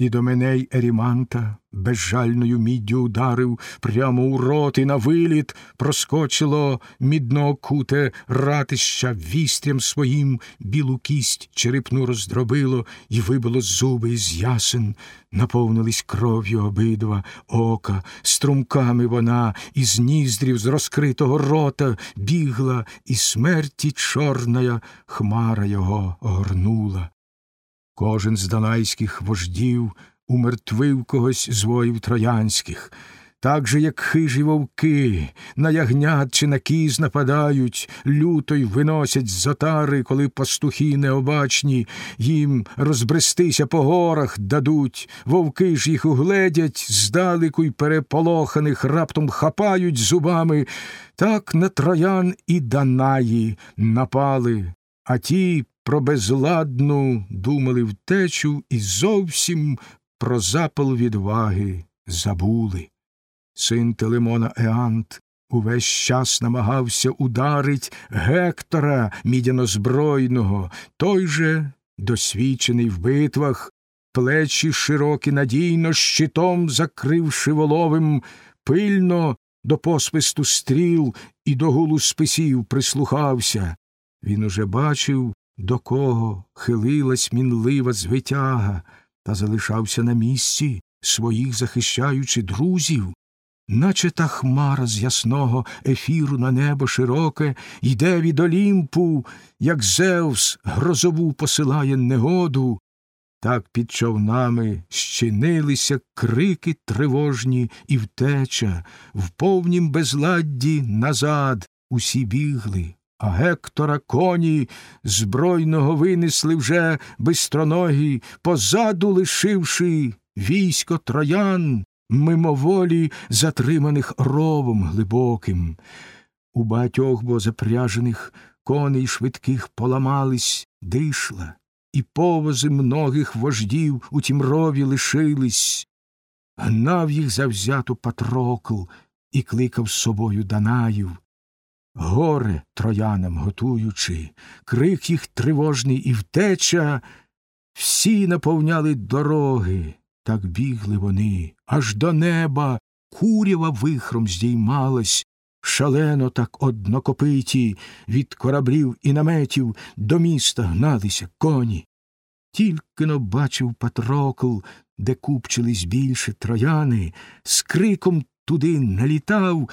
І до мене Еріманта безжальною міддю ударив прямо у рот і на виліт проскочило мідно куте ратища вістрям своїм білу кість черепну роздробило і вибило зуби із ясен, наповнились кров'ю обидва ока, струмками вона із ніздрів з розкритого рота бігла, і смерті чорная хмара його огорнула. Кожен з донайських вождів умертвив когось з воїв троянських, так же, як хижі вовки, на ягнят чи на кіз нападають, люто й виносять з отари, коли пастухи необачні, їм розбрестися по горах дадуть, вовки ж їх угледять, здалеку й переполоханих раптом хапають зубами, так на троян і Данаї напали, а ті про безладну думали втечу і зовсім про запал відваги забули. Син Телемона Еант увесь час намагався ударить Гектора мідянозбройного, той же, досвідчений в битвах, плечі широкі надійно щитом закривши воловим, пильно до посвисту стріл і до гулу списів прислухався. Він уже бачив, до кого хилилась мінлива звитяга, та залишався на місці, своїх захищаючи друзів, наче та хмара з ясного ефіру на небо широке йде від Олімпу, як Зевс грозову посилає негоду. Так під човнами щинилися крики тривожні і втеча, в повнім безладді назад усі бігли, а Гектора коні збройного винесли вже бистроногі, позаду лишивши військо троян, мимоволі затриманих ровом глибоким. У багатьох бо запряжених коней швидких поламались дишла, і повози многих вождів у тім рові лишились. Гнав їх завзято Патрокл і кликав з собою Данаїв. Горе троянам готуючи, крик їх тривожний і втеча, всі наповняли дороги, так бігли вони, аж до неба курява вихром здіймалась, шалено так однокопиті, від кораблів і наметів до міста гналися коні. Тільки но бачив Патрокл, де купчились більше трояни, з криком туди налітав,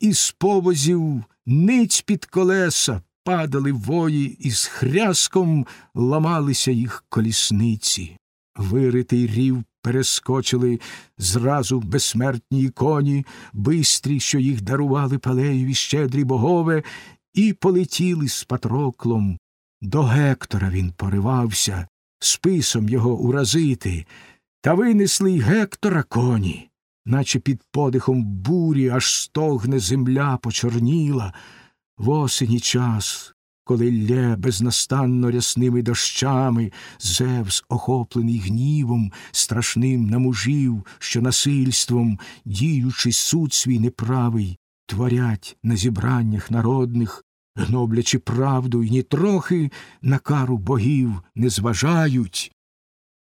і з повозів ниць під колеса падали вої, і з хряском ламалися їх колісниці. Виритий рів перескочили зразу безсмертні коні, бистрі, що їх дарували палеєві щедрі богове, і полетіли з патроклом. До Гектора він поривався, списом його уразити, та винесли й Гектора коні наче під подихом бурі аж стогне земля почорніла, в осені час, коли лє безнастанно рясними дощами, Зевс, охоплений гнівом, страшним на мужів, що насильством, діючи суд свій неправий, творять на зібраннях народних, гноблячи правду і нітрохи на кару богів не зважають.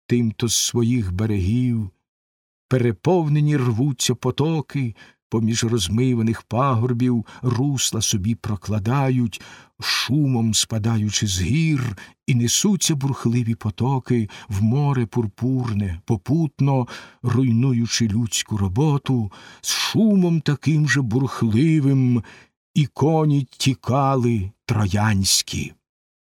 Тимто з своїх берегів переповнені рвуться потоки, поміж розмиваних пагорбів русла собі прокладають, шумом спадаючи з гір, і несуться бурхливі потоки в море пурпурне, попутно руйнуючи людську роботу, з шумом таким же бурхливим, і коні тікали троянські.